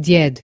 Died.